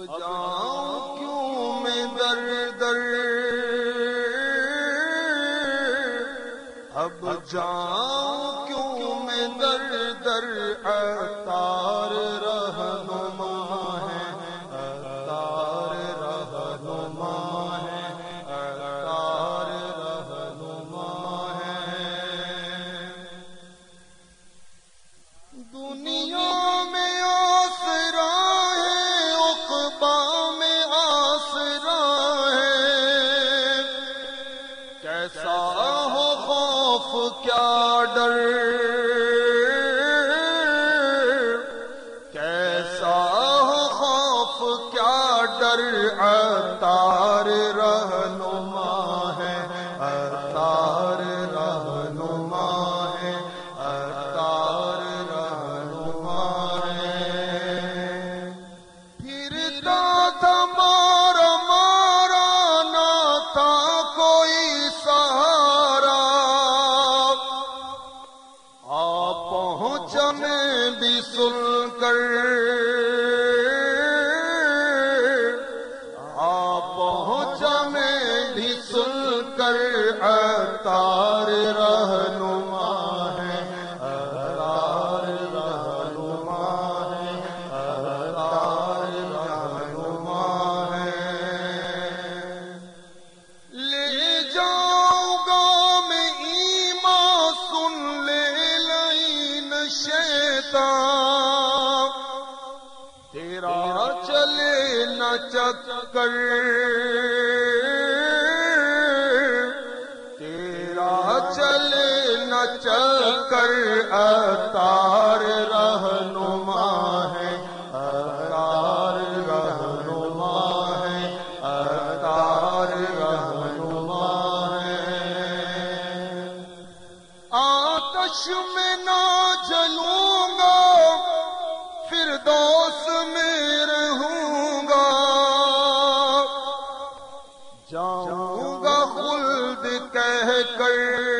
اب جاؤں کیوں میں در در اب جاؤں کیوں میں در در اتار کیسا ہو خوف کیا ڈر؟ اتار رہنما ہے اتار رہنما ہے اتار رہنما ہے۔ لے جاؤ گا میں ایمان سن لے لین نشیتا تیرا چلے نہ چکر چل نہ چل کر اتار رہنما ہے، اتار رہنما ہے، اتار رہنما ہے۔ آتش میں نہ جلوں گا پھر دوست میں رہوں گا۔ جاؤں گا خلد کہہ کر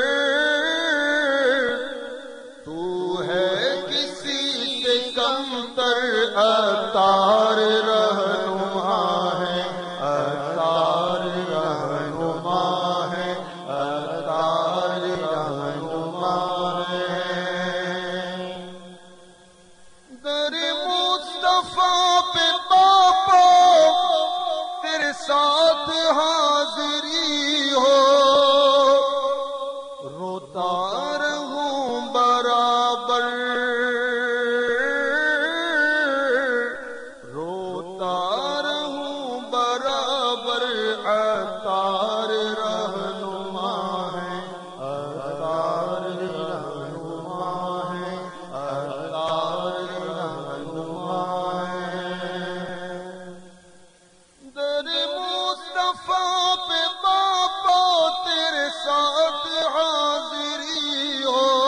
ساتھ حاضری ہو۔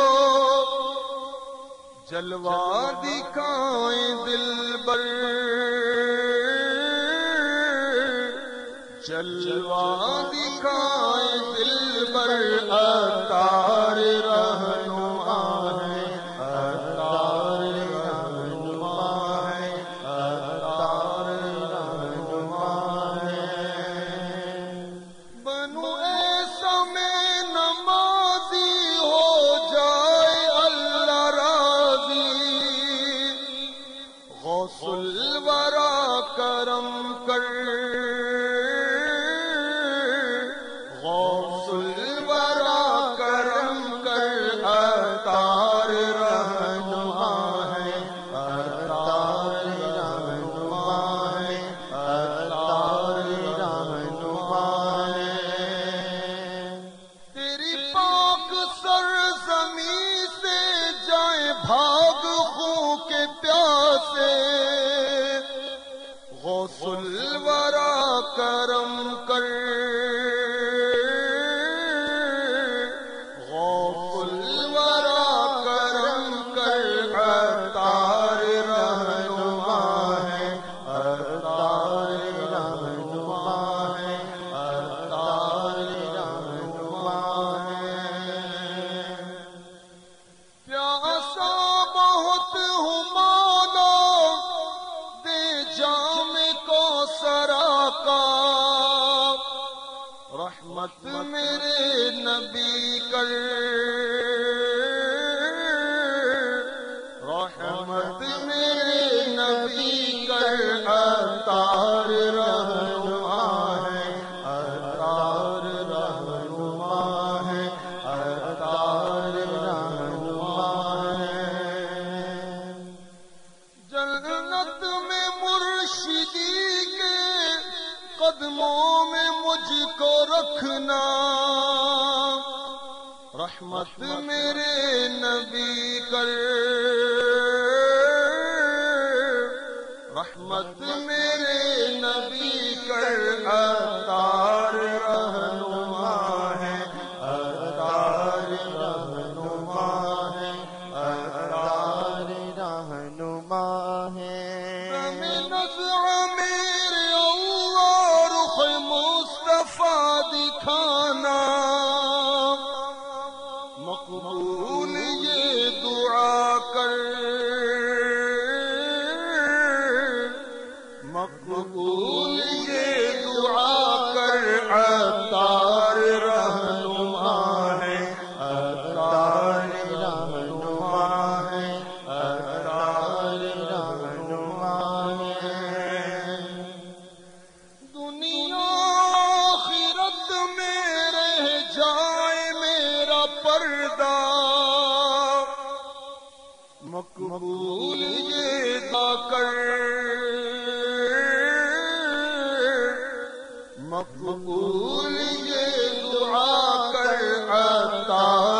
جلوہ دکھائیں دل بر۔ جلوہ نبی کر رحمت میرے نبی کر۔ رحمت میرے نبی کر۔ اتار رحمت پردہ مقبول یہ کر۔ مقبول یہ دعا کر عطا